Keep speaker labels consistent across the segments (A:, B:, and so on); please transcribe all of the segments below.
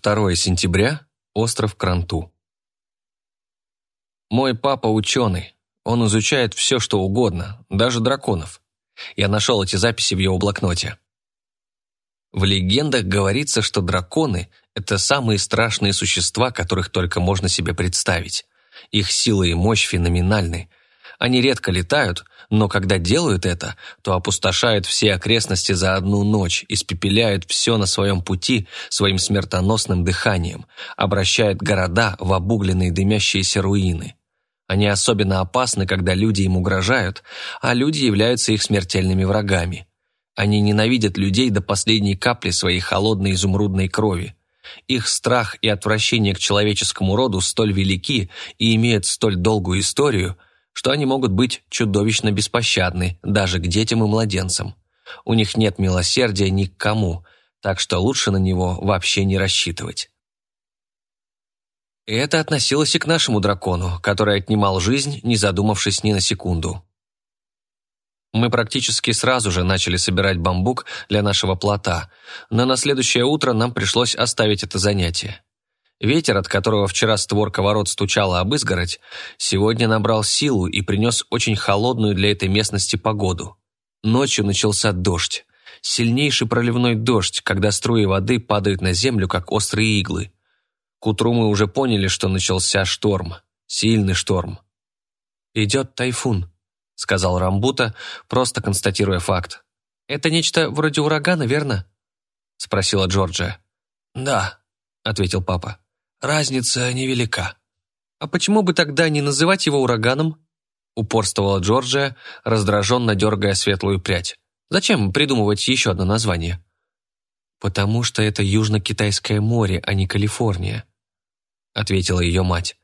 A: 2 сентября, остров Кранту. Мой папа ученый. Он изучает все, что угодно, даже драконов. Я нашел эти записи в его блокноте. В легендах говорится, что драконы – это самые страшные существа, которых только можно себе представить. Их сила и мощь феноменальны. Они редко летают, но когда делают это, то опустошают все окрестности за одну ночь, испепеляют все на своем пути своим смертоносным дыханием, обращают города в обугленные дымящиеся руины. Они особенно опасны, когда люди им угрожают, а люди являются их смертельными врагами. Они ненавидят людей до последней капли своей холодной изумрудной крови. Их страх и отвращение к человеческому роду столь велики и имеют столь долгую историю – что они могут быть чудовищно беспощадны даже к детям и младенцам. У них нет милосердия ни к кому, так что лучше на него вообще не рассчитывать. И это относилось и к нашему дракону, который отнимал жизнь, не задумавшись ни на секунду. Мы практически сразу же начали собирать бамбук для нашего плота, но на следующее утро нам пришлось оставить это занятие. Ветер, от которого вчера створка ворот стучала об изгородь, сегодня набрал силу и принес очень холодную для этой местности погоду. Ночью начался дождь. Сильнейший проливной дождь, когда струи воды падают на землю, как острые иглы. К утру мы уже поняли, что начался шторм. Сильный шторм. «Идет тайфун», — сказал Рамбута, просто констатируя факт. «Это нечто вроде урагана, верно?» — спросила Джорджия.
B: «Да», — ответил папа. Разница невелика.
A: А почему бы тогда не называть его ураганом? Упорствовала Джорджия, раздраженно дергая светлую прядь. Зачем придумывать еще одно название? Потому что это Южно-Китайское море, а не Калифорния, ответила ее мать.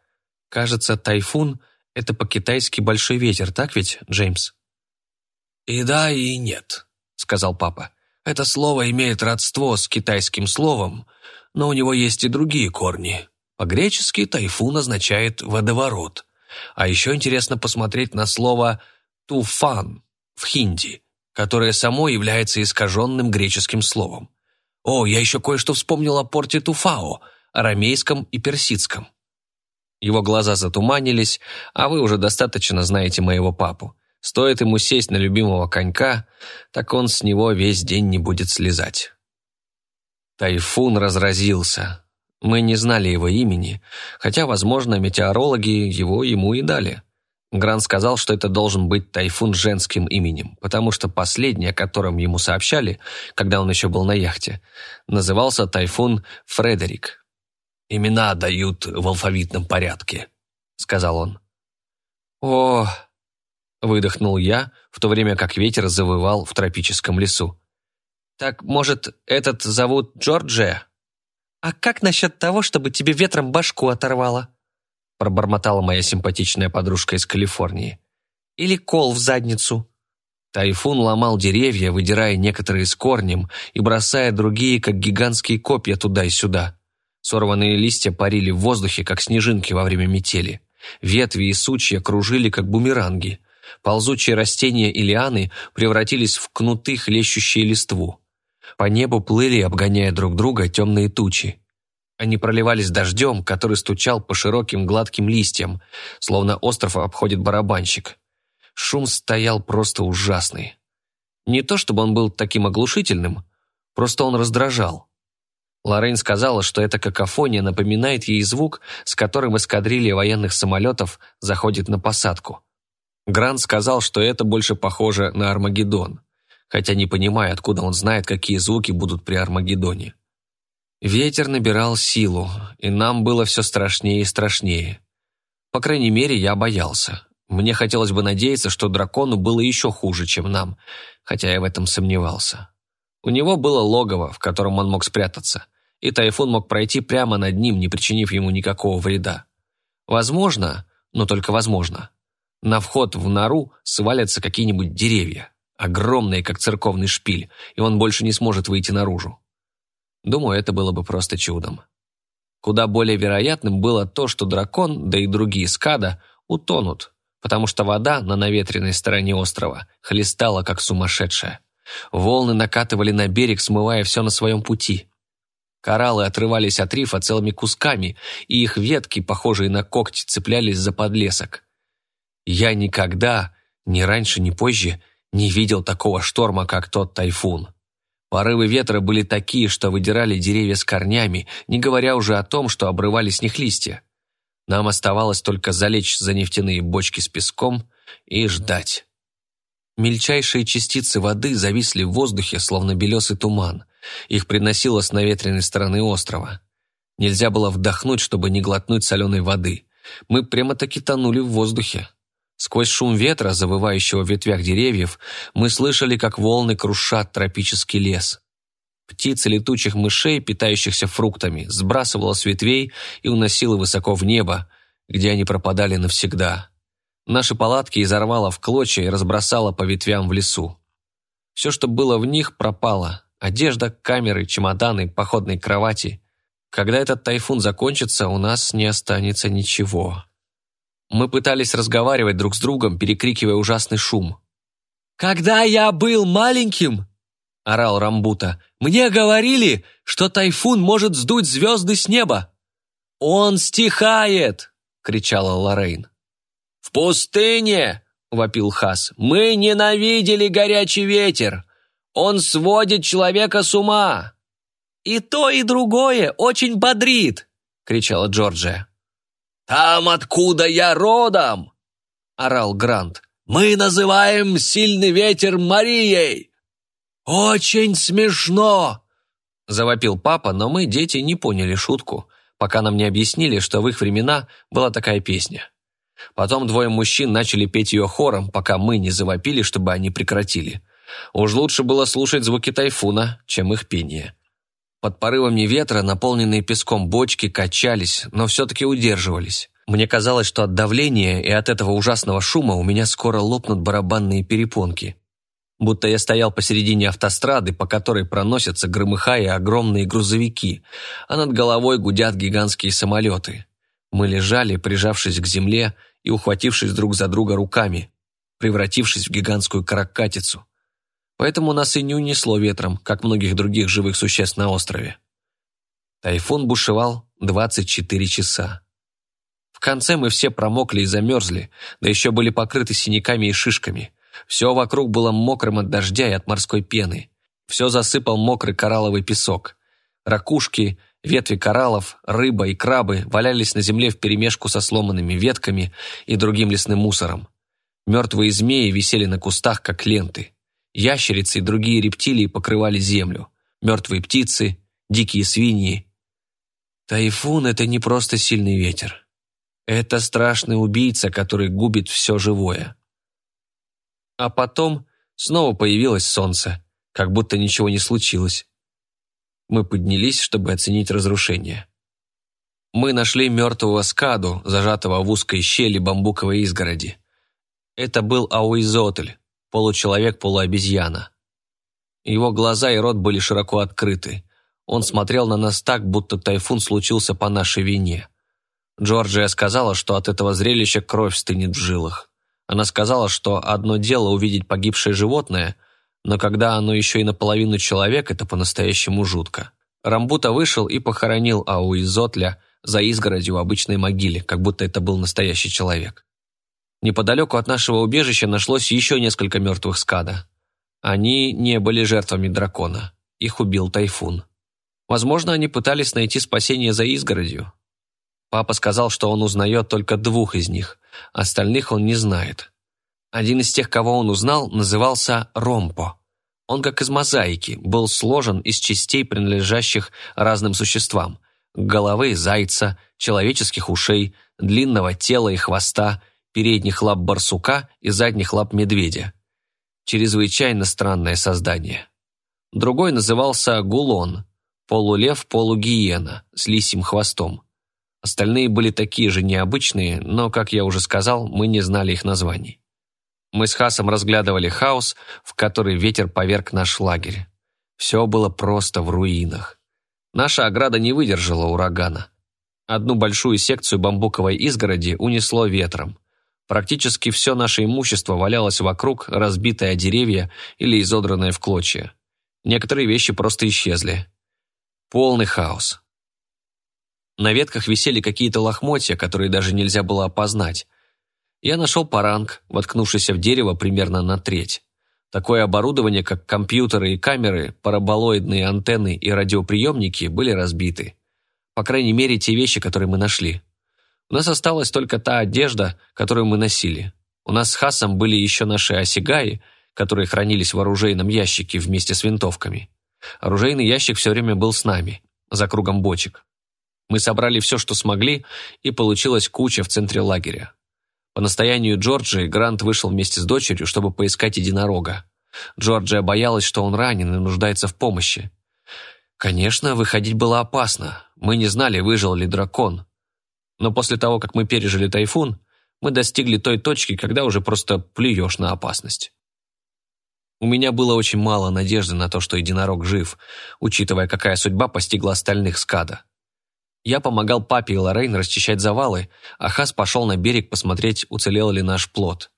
A: Кажется, тайфун — это по-китайски большой ветер, так ведь, Джеймс?
B: «И да, и нет», — сказал папа. «Это слово имеет родство с китайским словом, но у него есть и другие корни. По-гречески тайфун означает «водоворот». А еще интересно посмотреть на слово «туфан» в хинди, которое само является искаженным греческим словом. О, я еще кое-что вспомнил о порте Туфао, арамейском и персидском.
A: Его глаза затуманились, а вы уже достаточно знаете моего папу. Стоит ему сесть на любимого конька, так он с него весь день не будет слезать. Тайфун разразился. Мы не знали его имени, хотя, возможно, метеорологи его ему и дали. Грант сказал, что это должен быть тайфун женским именем, потому что последний, о котором ему сообщали, когда он еще был на яхте, назывался тайфун Фредерик.
B: «Имена дают в алфавитном порядке», — сказал он.
A: «О!» — выдохнул я, в то время как ветер завывал в тропическом лесу. «Так, может, этот зовут Джорджия?» «А как насчет того, чтобы тебе ветром башку оторвало?» пробормотала моя симпатичная подружка из Калифорнии. «Или кол в задницу?» Тайфун ломал деревья, выдирая некоторые с корнем и бросая другие, как гигантские копья, туда и сюда. Сорванные листья парили в воздухе, как снежинки во время метели. Ветви и сучья кружили, как бумеранги. Ползучие растения и лианы превратились в кнуты, хлещущие листву. По небу плыли, обгоняя друг друга, темные тучи. Они проливались дождем, который стучал по широким гладким листьям, словно остров обходит барабанщик. Шум стоял просто ужасный. Не то чтобы он был таким оглушительным, просто он раздражал. Лоррейн сказала, что эта какофония напоминает ей звук, с которым эскадрилья военных самолетов заходит на посадку. Грант сказал, что это больше похоже на Армагеддон хотя не понимая, откуда он знает, какие звуки будут при Армагеддоне. Ветер набирал силу, и нам было все страшнее и страшнее. По крайней мере, я боялся. Мне хотелось бы надеяться, что дракону было еще хуже, чем нам, хотя я в этом сомневался. У него было логово, в котором он мог спрятаться, и тайфун мог пройти прямо над ним, не причинив ему никакого вреда. Возможно, но только возможно, на вход в нору свалятся какие-нибудь деревья огромные, как церковный шпиль, и он больше не сможет выйти наружу. Думаю, это было бы просто чудом. Куда более вероятным было то, что дракон, да и другие скада, утонут, потому что вода на наветренной стороне острова хлестала, как сумасшедшая. Волны накатывали на берег, смывая все на своем пути. Кораллы отрывались от рифа целыми кусками, и их ветки, похожие на когти, цеплялись за подлесок. Я никогда, ни раньше, ни позже, не видел такого шторма, как тот тайфун. Порывы ветра были такие, что выдирали деревья с корнями, не говоря уже о том, что обрывали с них листья. Нам оставалось только залечь за нефтяные бочки с песком и ждать. Мельчайшие частицы воды зависли в воздухе, словно белесый туман. Их приносило с наветренной стороны острова. Нельзя было вдохнуть, чтобы не глотнуть соленой воды. Мы прямо-таки тонули в воздухе. Сквозь шум ветра, завывающего в ветвях деревьев, мы слышали, как волны крушат тропический лес. Птицы летучих мышей, питающихся фруктами, сбрасывала с ветвей и уносила высоко в небо, где они пропадали навсегда. Наши палатки изорвало в клочья и разбросало по ветвям в лесу. Все, что было в них, пропало. Одежда, камеры, чемоданы, походные кровати. Когда этот тайфун закончится, у нас не останется ничего. Мы пытались разговаривать друг с другом, перекрикивая ужасный шум. «Когда я был маленьким», — орал Рамбута, «мне говорили, что тайфун может сдуть звезды с неба». «Он стихает!» — кричала Лоррейн. «В пустыне!» — вопил Хас. «Мы ненавидели горячий ветер! Он сводит человека с ума!» «И то, и другое очень бодрит!» — кричала Джорджия. «Там, откуда я родом!» — орал Грант. «Мы называем сильный ветер Марией!» «Очень смешно!» — завопил папа, но мы, дети, не поняли шутку, пока нам не объяснили, что в их времена была такая песня. Потом двое мужчин начали петь ее хором, пока мы не завопили, чтобы они прекратили. Уж лучше было слушать звуки тайфуна, чем их пение. Под порывами ветра наполненные песком бочки качались, но все-таки удерживались. Мне казалось, что от давления и от этого ужасного шума у меня скоро лопнут барабанные перепонки. Будто я стоял посередине автострады, по которой проносятся, громыхая, огромные грузовики, а над головой гудят гигантские самолеты. Мы лежали, прижавшись к земле и ухватившись друг за друга руками, превратившись в гигантскую каракатицу. Поэтому нас и не унесло ветром, как многих других живых существ на острове. Тайфун бушевал 24 часа. В конце мы все промокли и замерзли, да еще были покрыты синяками и шишками. Все вокруг было мокрым от дождя и от морской пены. Все засыпал мокрый коралловый песок. Ракушки, ветви кораллов, рыба и крабы валялись на земле вперемешку со сломанными ветками и другим лесным мусором. Мертвые змеи висели на кустах, как ленты. Ящерицы и другие рептилии покрывали землю. Мертвые птицы, дикие свиньи. Тайфун — это не просто сильный ветер. Это страшный убийца, который губит все живое. А потом снова появилось солнце, как будто ничего не случилось. Мы поднялись, чтобы оценить разрушение. Мы нашли мертвого скаду, зажатого в узкой щели бамбуковой изгороди. Это был Ауизотль, получеловек-полуобезьяна. Его глаза и рот были широко открыты. Он смотрел на нас так, будто тайфун случился по нашей вине. Джорджия сказала, что от этого зрелища кровь стынет в жилах. Она сказала, что одно дело увидеть погибшее животное, но когда оно еще и наполовину человек, это по-настоящему жутко. Рамбута вышел и похоронил Ауизотля за изгородью в обычной могиле, как будто это был настоящий человек. Неподалеку от нашего убежища нашлось еще несколько мертвых скада. Они не были жертвами дракона. Их убил тайфун. Возможно, они пытались найти спасение за изгородью. Папа сказал, что он узнает только двух из них, остальных он не знает. Один из тех, кого он узнал, назывался Ромпо. Он, как из мозаики, был сложен из частей, принадлежащих разным существам. Головы зайца, человеческих ушей, длинного тела и хвоста – передних лап барсука и задних лап медведя. Чрезвычайно странное создание. Другой назывался Гулон, полулев-полугиена с лисьим хвостом. Остальные были такие же необычные, но, как я уже сказал, мы не знали их названий. Мы с Хасом разглядывали хаос, в который ветер поверг наш лагерь. Все было просто в руинах. Наша ограда не выдержала урагана. Одну большую секцию бамбуковой изгороди унесло ветром. Практически все наше имущество валялось вокруг, разбитое деревья или изодранное в клочья. Некоторые вещи просто исчезли. Полный хаос. На ветках висели какие-то лохмотья, которые даже нельзя было опознать. Я нашел паранг, воткнувшийся в дерево примерно на треть. Такое оборудование, как компьютеры и камеры, параболоидные антенны и радиоприемники, были разбиты. По крайней мере, те вещи, которые мы нашли. У нас осталась только та одежда, которую мы носили. У нас с Хасом были еще наши осигаи, которые хранились в оружейном ящике вместе с винтовками. Оружейный ящик все время был с нами, за кругом бочек. Мы собрали все, что смогли, и получилась куча в центре лагеря. По настоянию Джорджии Грант вышел вместе с дочерью, чтобы поискать единорога. Джорджия боялась, что он ранен и нуждается в помощи. Конечно, выходить было опасно. Мы не знали, выжил ли дракон. Но после того, как мы пережили тайфун, мы достигли той точки, когда уже просто плюешь на опасность. У меня было очень мало надежды на то, что единорог жив, учитывая, какая судьба постигла остальных скада. Я помогал папе и Лоррейн расчищать завалы, а Хас пошел на берег посмотреть, уцелел ли наш плод.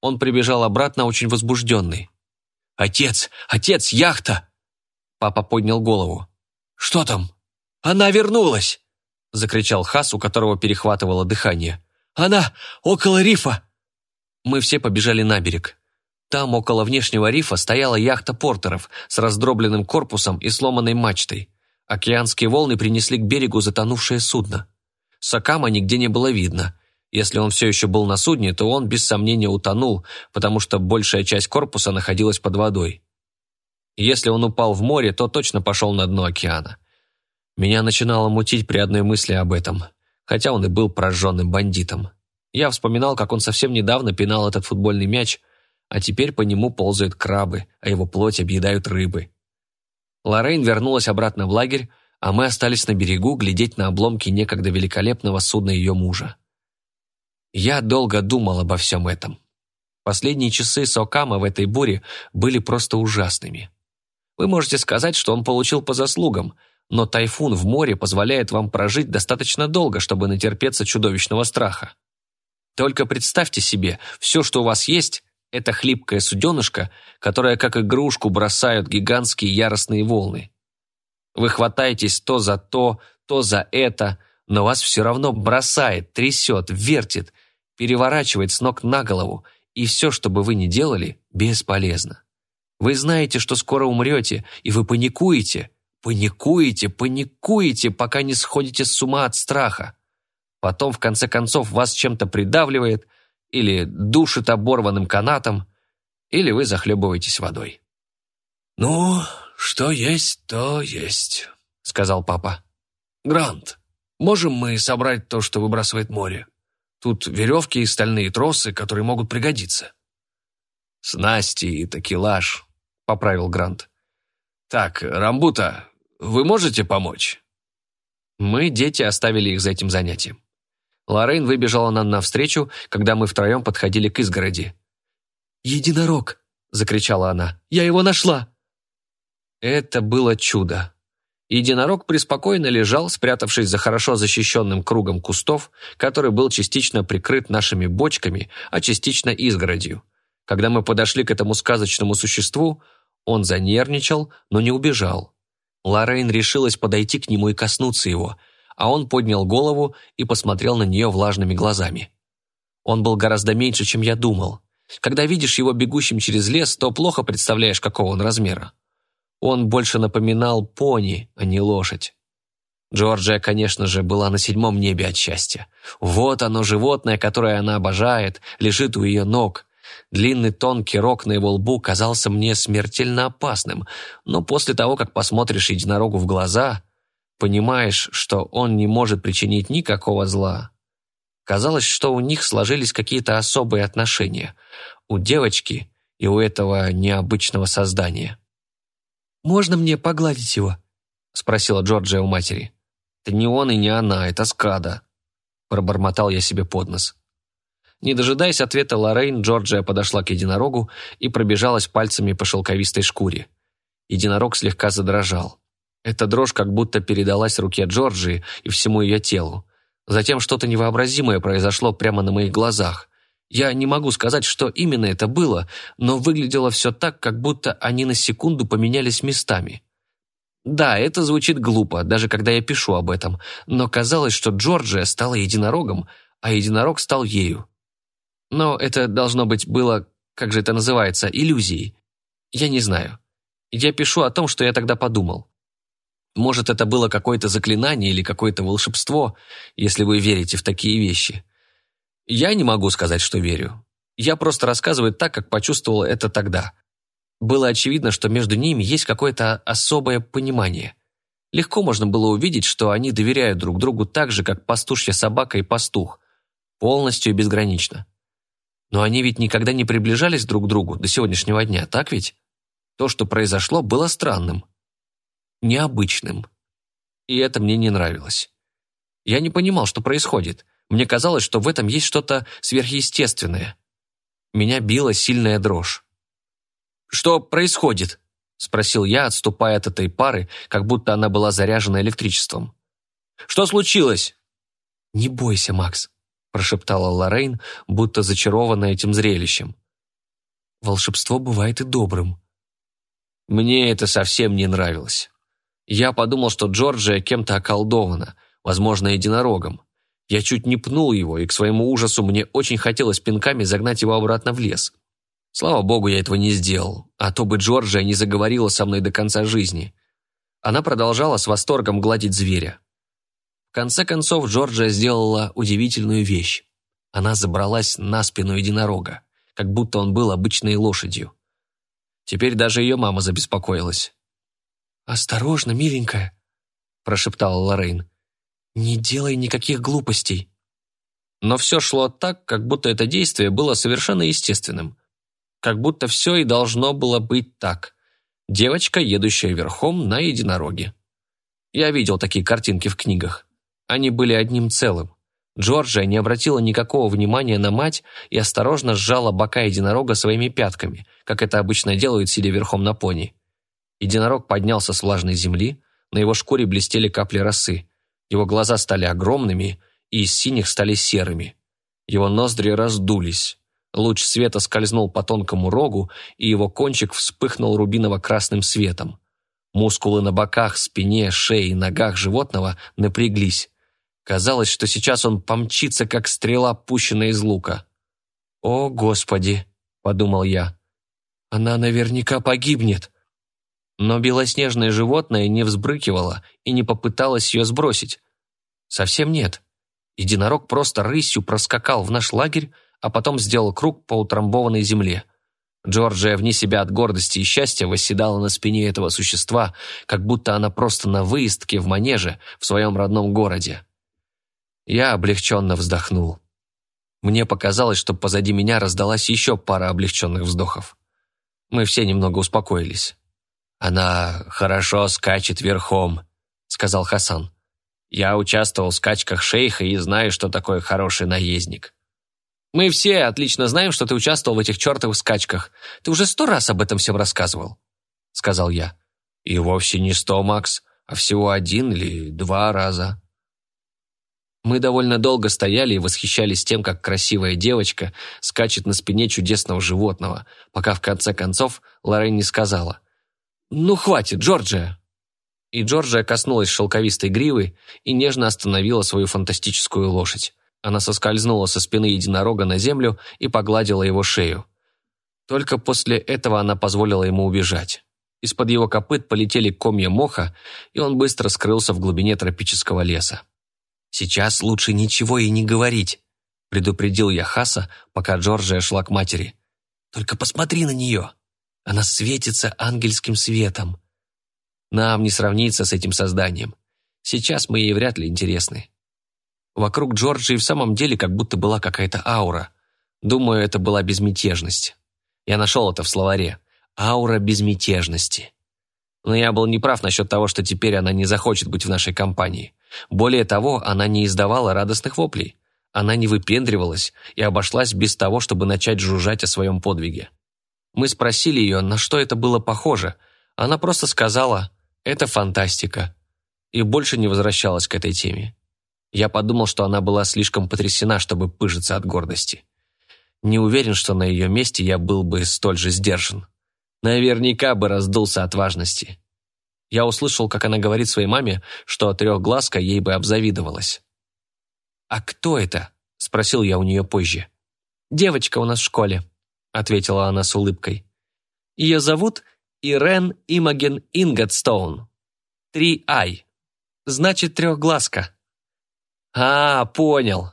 A: Он прибежал обратно очень возбужденный. «Отец! Отец! Яхта!» Папа поднял голову. «Что там?» «Она вернулась!» Закричал Хас, у которого перехватывало дыхание. «Она около рифа!» Мы все побежали на берег. Там, около внешнего рифа, стояла яхта портеров с раздробленным корпусом и сломанной мачтой. Океанские волны принесли к берегу затонувшее судно. Сакама нигде не было видно. Если он все еще был на судне, то он без сомнения утонул, потому что большая часть корпуса находилась под водой. Если он упал в море, то точно пошел на дно океана. Меня начинало мутить при одной мысли об этом, хотя он и был прожженным бандитом. Я вспоминал, как он совсем недавно пинал этот футбольный мяч, а теперь по нему ползают крабы, а его плоть объедают рыбы. Лоррейн вернулась обратно в лагерь, а мы остались на берегу глядеть на обломки некогда великолепного судна ее мужа. Я долго думал обо всем этом. Последние часы Сокама в этой буре были просто ужасными. Вы можете сказать, что он получил по заслугам, но тайфун в море позволяет вам прожить достаточно долго, чтобы натерпеться чудовищного страха. Только представьте себе, все, что у вас есть, это хлипкая суденышко, которое как игрушку бросают гигантские яростные волны. Вы хватаетесь то за то, то за это, но вас все равно бросает, трясет, вертит, переворачивает с ног на голову, и все, что бы вы ни делали, бесполезно. Вы знаете, что скоро умрете, и вы паникуете, паникуете, паникуете, пока не сходите с ума от страха. Потом, в конце концов, вас чем-то придавливает – или душит оборванным канатом, или вы захлебываетесь водой.
B: «Ну, что есть, то есть», — сказал папа. «Грант, можем мы собрать то, что выбрасывает море? Тут веревки и стальные тросы, которые могут пригодиться».
A: «Снасти и такелаж», — поправил Грант.
B: «Так, Рамбута, вы можете помочь?»
A: Мы, дети, оставили их за этим занятием. Лоррейн выбежала нам навстречу, когда мы втроем подходили к изгороди.
C: «Единорог!» – закричала она. «Я его нашла!»
A: Это было чудо. Единорог преспокойно лежал, спрятавшись за хорошо защищенным кругом кустов, который был частично прикрыт нашими бочками, а частично изгородью. Когда мы подошли к этому сказочному существу, он занервничал, но не убежал. Лоррейн решилась подойти к нему и коснуться его – а он поднял голову и посмотрел на нее влажными глазами. Он был гораздо меньше, чем я думал. Когда видишь его бегущим через лес, то плохо представляешь, какого он размера. Он больше напоминал пони, а не лошадь. Джорджия, конечно же, была на седьмом небе от счастья. Вот оно, животное, которое она обожает, лежит у ее ног. Длинный тонкий рог на его лбу казался мне смертельно опасным, но после того, как посмотришь единорогу в глаза, Понимаешь, что он не может причинить никакого зла. Казалось, что у них сложились какие-то особые отношения. У девочки и у этого необычного создания.
C: «Можно мне погладить его?» — спросила Джорджия у матери.
A: «Это не он и не она, это Скада», — пробормотал я себе под нос. Не дожидаясь ответа Лоррейн, Джорджия подошла к единорогу и пробежалась пальцами по шелковистой шкуре. Единорог слегка задрожал. Эта дрожь как будто передалась руке Джорджии и всему ее телу. Затем что-то невообразимое произошло прямо на моих глазах. Я не могу сказать, что именно это было, но выглядело все так, как будто они на секунду поменялись местами. Да, это звучит глупо, даже когда я пишу об этом, но казалось, что Джорджия стала единорогом, а единорог стал ею. Но это, должно быть, было, как же это называется, иллюзией. Я не знаю. Я пишу о том, что я тогда подумал. Может, это было какое-то заклинание или какое-то волшебство, если вы верите в такие вещи. Я не могу сказать, что верю. Я просто рассказываю так, как почувствовал это тогда. Было очевидно, что между ними есть какое-то особое понимание. Легко можно было увидеть, что они доверяют друг другу так же, как пастушья собака и пастух. Полностью и безгранично. Но они ведь никогда не приближались друг к другу до сегодняшнего дня, так ведь? То, что произошло, было странным. Необычным. И это мне не нравилось. Я не понимал, что происходит. Мне казалось, что в этом есть что-то сверхъестественное. Меня била сильная дрожь. «Что происходит?» – спросил я, отступая от этой пары, как будто она была заряжена электричеством. «Что случилось?» «Не бойся, Макс», – прошептала Лоррейн, будто зачарованная этим зрелищем. «Волшебство бывает и добрым». Мне это совсем не нравилось. Я подумал, что Джорджия кем-то околдована, возможно, единорогом. Я чуть не пнул его, и к своему ужасу мне очень хотелось пинками загнать его обратно в лес. Слава богу, я этого не сделал, а то бы Джорджия не заговорила со мной до конца жизни. Она продолжала с восторгом гладить зверя. В конце концов, Джорджия сделала удивительную вещь. Она забралась на спину единорога, как будто он был обычной лошадью. Теперь даже ее мама забеспокоилась. «Осторожно, миленькая», – прошептала Лоррейн. «Не делай никаких глупостей». Но все шло так, как будто это действие было совершенно естественным. Как будто все и должно было быть так. Девочка, едущая верхом на единороге. Я видел такие картинки в книгах. Они были одним целым. Джорджия не обратила никакого внимания на мать и осторожно сжала бока единорога своими пятками, как это обычно делают, сидя верхом на пони. Единорог поднялся с влажной земли, на его шкуре блестели капли росы. Его глаза стали огромными и из синих стали серыми. Его ноздри раздулись. Луч света скользнул по тонкому рогу, и его кончик вспыхнул рубиново-красным светом. Мускулы на боках, спине, шее и ногах животного напряглись. Казалось, что сейчас он помчится, как стрела, пущенная из лука. «О, Господи!» — подумал я. «Она наверняка погибнет!» Но белоснежное животное не взбрыкивало и не попыталось ее сбросить. Совсем нет. Единорог просто рысью проскакал в наш лагерь, а потом сделал круг по утрамбованной земле. Джорджия вне себя от гордости и счастья восседала на спине этого существа, как будто она просто на выездке в манеже в своем родном городе. Я облегченно вздохнул. Мне показалось, что позади меня раздалась еще пара облегченных вздохов. Мы все немного успокоились. «Она хорошо скачет верхом», — сказал Хасан. «Я участвовал в скачках шейха и знаю, что такое хороший наездник». «Мы все отлично знаем, что ты участвовал в этих чертовых скачках. Ты уже сто раз об этом всем рассказывал», — сказал я. «И вовсе не сто, Макс, а всего один или два раза». Мы довольно долго стояли и восхищались тем, как красивая девочка скачет на спине чудесного животного, пока в конце концов Лорен не сказала — «Ну, хватит, Джорджия!» И Джорджия коснулась шелковистой гривы и нежно остановила свою фантастическую лошадь. Она соскользнула со спины единорога на землю и погладила его шею. Только после этого она позволила ему убежать. Из-под его копыт полетели комья моха, и он быстро скрылся в глубине тропического леса. «Сейчас лучше ничего и не говорить», — предупредил я Хаса, пока Джорджия шла к матери. «Только посмотри на нее!» Она светится ангельским светом. Нам не сравниться с этим созданием. Сейчас мы ей вряд ли интересны. Вокруг Джорджии в самом деле как будто была какая-то аура. Думаю, это была безмятежность. Я нашел это в словаре. Аура безмятежности. Но я был неправ насчет того, что теперь она не захочет быть в нашей компании. Более того, она не издавала радостных воплей. Она не выпендривалась и обошлась без того, чтобы начать жужжать о своем подвиге. Мы спросили ее, на что это было похоже. Она просто сказала «это фантастика» и больше не возвращалась к этой теме. Я подумал, что она была слишком потрясена, чтобы пыжиться от гордости. Не уверен, что на ее месте я был бы столь же сдержан. Наверняка бы раздулся от важности. Я услышал, как она говорит своей маме, что трехглазка ей бы обзавидовалась. «А кто это?» – спросил я у нее позже. «Девочка у нас в школе», – ответила она с улыбкой. «Ее зовут Ирен Имаген Инготстоун. Три Ай. Значит, трехглазка». «А, понял».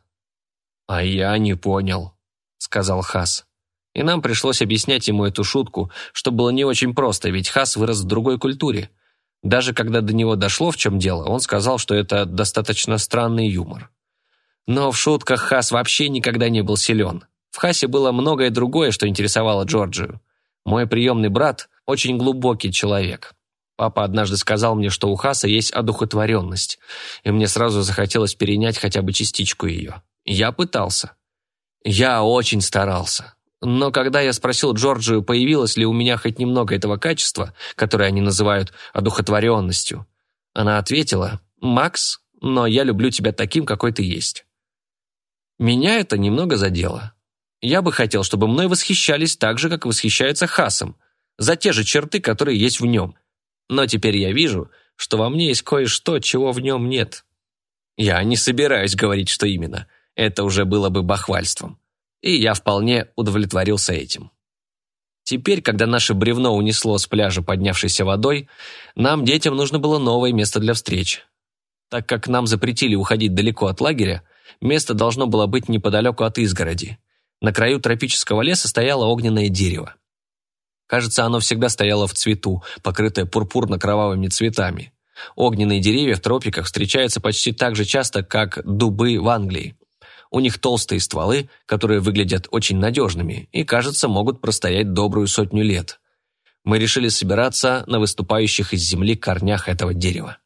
A: «А я не понял», — сказал Хас. И нам пришлось объяснять ему эту шутку, что было не очень просто, ведь Хас вырос в другой культуре. Даже когда до него дошло, в чем дело, он сказал, что это достаточно странный юмор. Но в шутках Хас вообще никогда не был силен. В Хасе было многое другое, что интересовало Джорджию. Мой приемный брат – очень глубокий человек. Папа однажды сказал мне, что у Хаса есть одухотворенность, и мне сразу захотелось перенять хотя бы частичку ее. Я пытался. Я очень старался. Но когда я спросил Джорджию, появилось ли у меня хоть немного этого качества, которое они называют одухотворенностью, она ответила, «Макс, но я люблю тебя таким, какой ты есть». Меня это немного задело. Я бы хотел, чтобы мной восхищались так же, как восхищаются Хасом, за те же черты, которые есть в нем. Но теперь я вижу, что во мне есть кое-что, чего в нем нет. Я не собираюсь говорить, что именно. Это уже было бы бахвальством. И я вполне удовлетворился этим. Теперь, когда наше бревно унесло с пляжа поднявшейся водой, нам, детям, нужно было новое место для встреч. Так как нам запретили уходить далеко от лагеря, место должно было быть неподалеку от изгороди. На краю тропического леса стояло огненное дерево. Кажется, оно всегда стояло в цвету, покрытое пурпурно-кровавыми цветами. Огненные деревья в тропиках встречаются почти так же часто, как дубы в Англии. У них толстые стволы, которые выглядят очень надежными и, кажется, могут простоять добрую сотню лет. Мы решили собираться на выступающих из земли корнях этого дерева.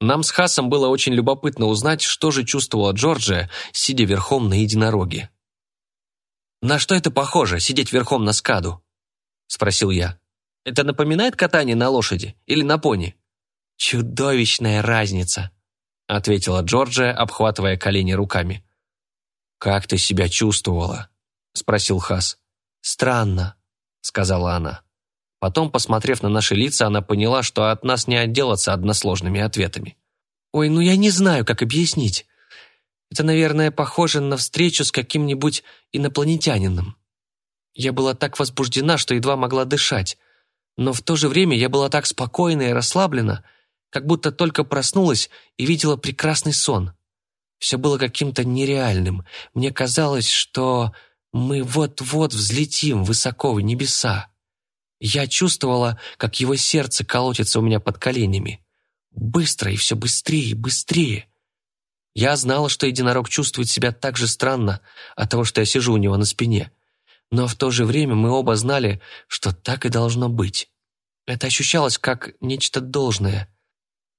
A: Нам с Хасом было очень любопытно узнать, что же чувствовала Джорджия, сидя верхом на единороге. «На что это похоже, сидеть верхом на скаду?» – спросил я. «Это напоминает катание на лошади или на пони?» «Чудовищная разница», – ответила Джорджия, обхватывая колени руками. «Как ты себя чувствовала?» – спросил Хас. «Странно», – сказала она. Потом, посмотрев на наши лица, она поняла, что от нас не отделаться односложными ответами. «Ой, ну я не знаю, как объяснить. Это, наверное, похоже на встречу с каким-нибудь инопланетянином. Я была так возбуждена, что едва могла дышать. Но в то же время я была так спокойна и расслаблена, как будто только проснулась и видела прекрасный сон. Все было каким-то нереальным. Мне казалось, что мы вот-вот взлетим высоко в небеса. Я чувствовала, как его сердце колотится у меня под коленями. Быстро и все быстрее и быстрее. Я знала, что единорог чувствует себя так же странно от того, что я сижу у него на спине. Но в то же время мы оба знали, что так и должно быть. Это ощущалось как нечто должное.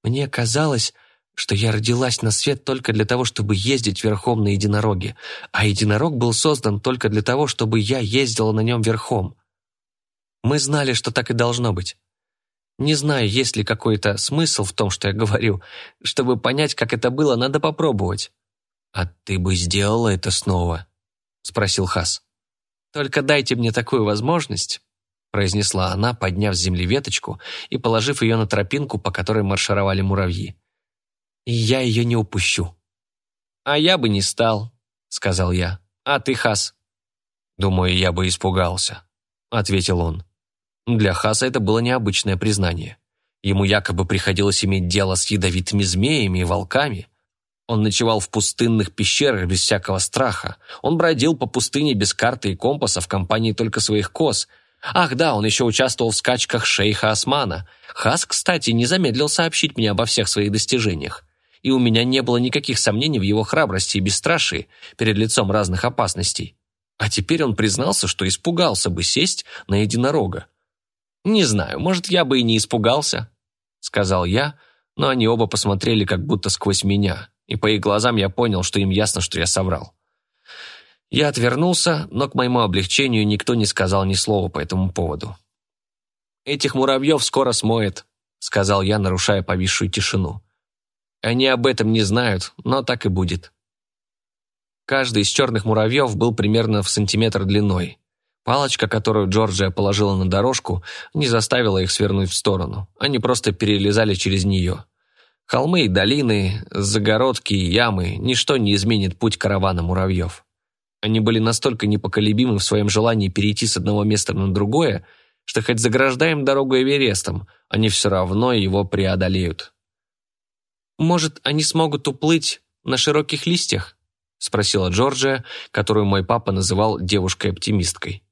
A: Мне казалось, что я родилась на свет только для того, чтобы ездить верхом на единороге, а единорог был создан только для того, чтобы я ездила на нем верхом. Мы знали, что так и должно быть. Не знаю, есть ли какой-то смысл в том, что я говорю. Чтобы понять, как это было, надо попробовать. «А ты бы сделала это снова?» — спросил Хас. «Только дайте мне такую возможность», — произнесла она, подняв с земли веточку и положив ее на тропинку, по которой маршировали муравьи и я ее не упущу». «А я бы не стал», — сказал я. «А ты, Хас?» «Думаю, я бы испугался», — ответил он. Для Хаса это было необычное признание. Ему якобы приходилось иметь дело с ядовитыми змеями и волками. Он ночевал в пустынных пещерах без всякого страха. Он бродил по пустыне без карты и компаса в компании только своих коз. Ах да, он еще участвовал в скачках шейха Османа. Хас, кстати, не замедлил сообщить мне обо всех своих достижениях и у меня не было никаких сомнений в его храбрости и бесстрашии перед лицом разных опасностей. А теперь он признался, что испугался бы сесть на единорога. «Не знаю, может, я бы и не испугался», — сказал я, но они оба посмотрели как будто сквозь меня, и по их глазам я понял, что им ясно, что я соврал. Я отвернулся, но к моему облегчению никто не сказал ни слова по этому поводу. «Этих муравьев скоро смоет», — сказал я, нарушая повисшую тишину. Они об этом не знают, но так и будет. Каждый из черных муравьев был примерно в сантиметр длиной. Палочка, которую Джорджия положила на дорожку, не заставила их свернуть в сторону. Они просто перелезали через нее. Холмы и долины, загородки и ямы – ничто не изменит путь каравана муравьев. Они были настолько непоколебимы в своем желании перейти с одного места на другое, что хоть заграждаем дорогу Эверестом, они все равно его преодолеют. «Может, они смогут уплыть на широких листьях?» – спросила Джорджия, которую мой папа называл девушкой-оптимисткой.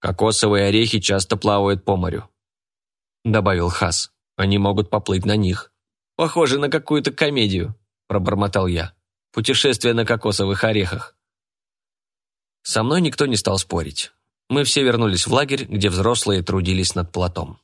A: «Кокосовые орехи часто плавают по морю», – добавил Хас. «Они могут поплыть на них». «Похоже на какую-то комедию», – пробормотал я. «Путешествие на кокосовых орехах». Со мной никто не стал спорить. Мы все вернулись в лагерь, где взрослые трудились над платом.